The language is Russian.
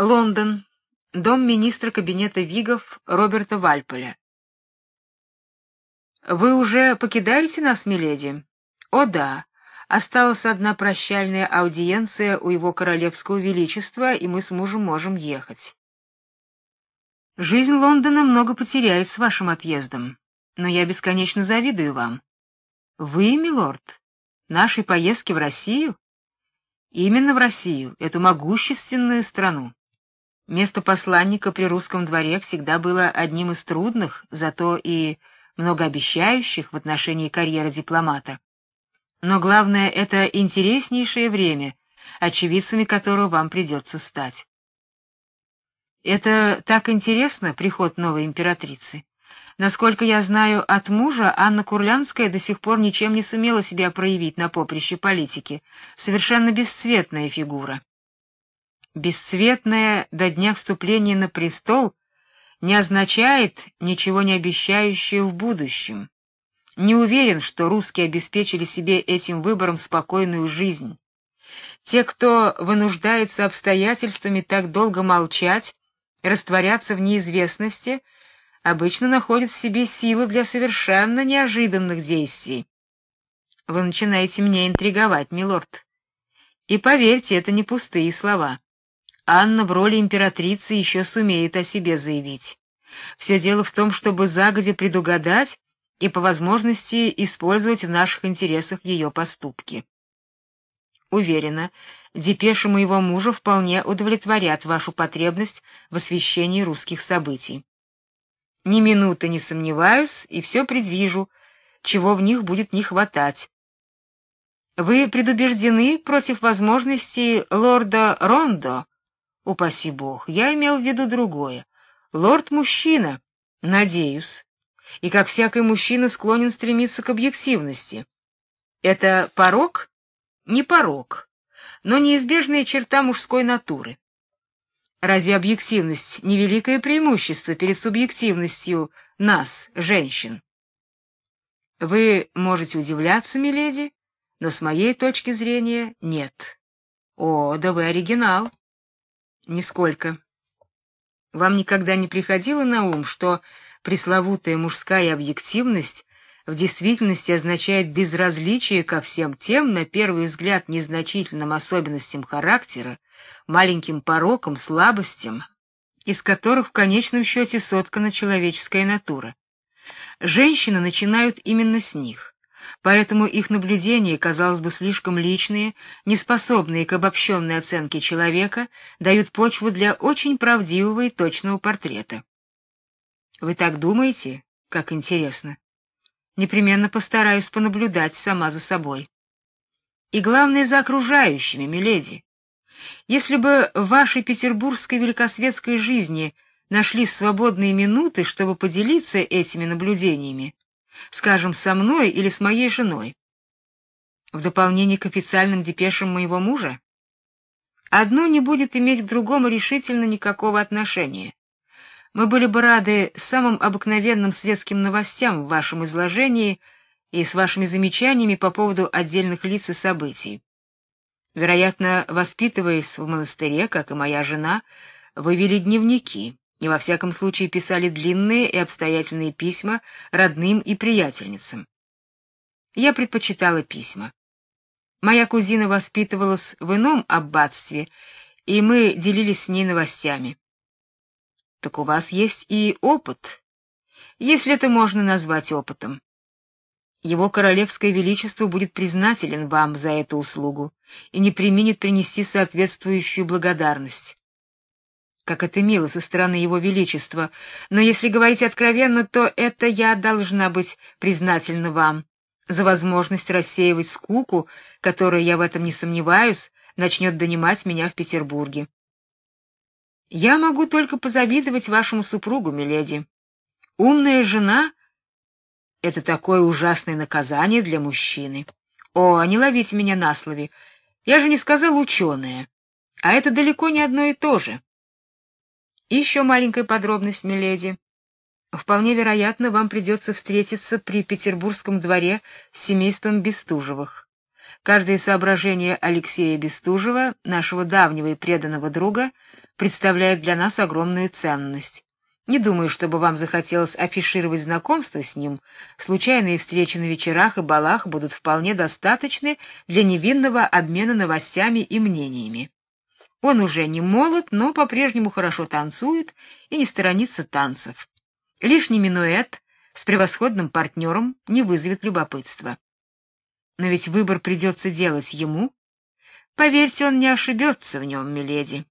Лондон. Дом министра кабинета Вигов Роберта Вальполя. Вы уже покидаете нас, миледи? О да. Осталась одна прощальная аудиенция у его королевского величества, и мы с мужем можем ехать. Жизнь Лондона много потеряет с вашим отъездом, но я бесконечно завидую вам. Вы, милорд, нашей поездки в Россию? Именно в Россию, эту могущественную страну. Место посланника при русском дворе всегда было одним из трудных, зато и многообещающих в отношении карьеры дипломата. Но главное это интереснейшее время, очевидцами которого вам придется стать. Это так интересно приход новой императрицы. Насколько я знаю от мужа, Анна Курлянская до сих пор ничем не сумела себя проявить на поприще политики. Совершенно бесцветная фигура бесцветное до дня вступления на престол не означает ничего не обещающее в будущем. Не уверен, что русские обеспечили себе этим выбором спокойную жизнь. Те, кто вынуждается обстоятельствами так долго молчать, растворяться в неизвестности, обычно находят в себе силы для совершенно неожиданных действий. Вы начинаете меня интриговать, милорд. И поверьте, это не пустые слова. Анна в роли императрицы еще сумеет о себе заявить. Все дело в том, чтобы загодя предугадать и по возможности использовать в наших интересах ее поступки. Уверена, депеши моего мужа вполне удовлетворят вашу потребность в освещении русских событий. Ни минуты не сомневаюсь и все предвижу, чего в них будет не хватать. Вы предубеждены против возможности лорда Рондо Упаси бог, я имел в виду другое. Лорд мужчина, надеюсь, и как всякий мужчина склонен стремиться к объективности. Это порок? Не порок, но неизбежная черта мужской натуры. Разве объективность не великое преимущество перед субъективностью нас, женщин? Вы можете удивляться, миледи, но с моей точки зрения нет. О, да вы оригинал. Нисколько. Вам никогда не приходило на ум, что пресловутая мужская объективность в действительности означает безразличие ко всем тем, на первый взгляд, незначительным особенностям характера, маленьким порокам, слабостям, из которых в конечном счете соткана человеческая натура. Женщины начинают именно с них. Поэтому их наблюдения, казалось бы, слишком личные, неспособные к обобщенной оценке человека, дают почву для очень правдивого и точного портрета. Вы так думаете? Как интересно. Непременно постараюсь понаблюдать сама за собой. И главное за окружающими, миледи. Если бы в вашей петербургской великосветской жизни нашли свободные минуты, чтобы поделиться этими наблюдениями, скажем, со мной или с моей женой. В дополнение к официальным депешам моего мужа, одно не будет иметь к другому решительно никакого отношения. Мы были бы рады самым обыкновенным светским новостям в вашем изложении и с вашими замечаниями по поводу отдельных лиц и событий. Вероятно, воспитываясь в монастыре, как и моя жена, вы вели дневники и во всяком случае писали длинные и обстоятельные письма родным и приятельницам. Я предпочитала письма. Моя кузина воспитывалась в ином аббатстве, и мы делились с ней новостями. Так у вас есть и опыт, если это можно назвать опытом. Его королевское величество будет признателен вам за эту услугу и не преминет принести соответствующую благодарность. Как это мило со стороны его величества, но если говорить откровенно, то это я должна быть признательна вам за возможность рассеивать скуку, которая, я в этом не сомневаюсь, начнет донимать меня в Петербурге. Я могу только позавидовать вашему супругу, миледи. Умная жена это такое ужасное наказание для мужчины. О, не ловите меня на слове. Я же не сказал ученая. А это далеко не одно и то же. Еще маленькая подробность, миледи. Вполне вероятно, вам придется встретиться при Петербургском дворе с семейством Бестужевых. Каждое соображение Алексея Бестужева, нашего давнего и преданного друга, представляет для нас огромную ценность. Не думаю, чтобы вам захотелось афишировать знакомство с ним. Случайные встречи на вечерах и балах будут вполне достаточны для невинного обмена новостями и мнениями. Он уже не молод, но по-прежнему хорошо танцует и не сторонится танцев. Лишний минуэт с превосходным партнером не вызовет любопытства. Но ведь выбор придется делать ему. Поверьте, он не ошибется в нем, миледи.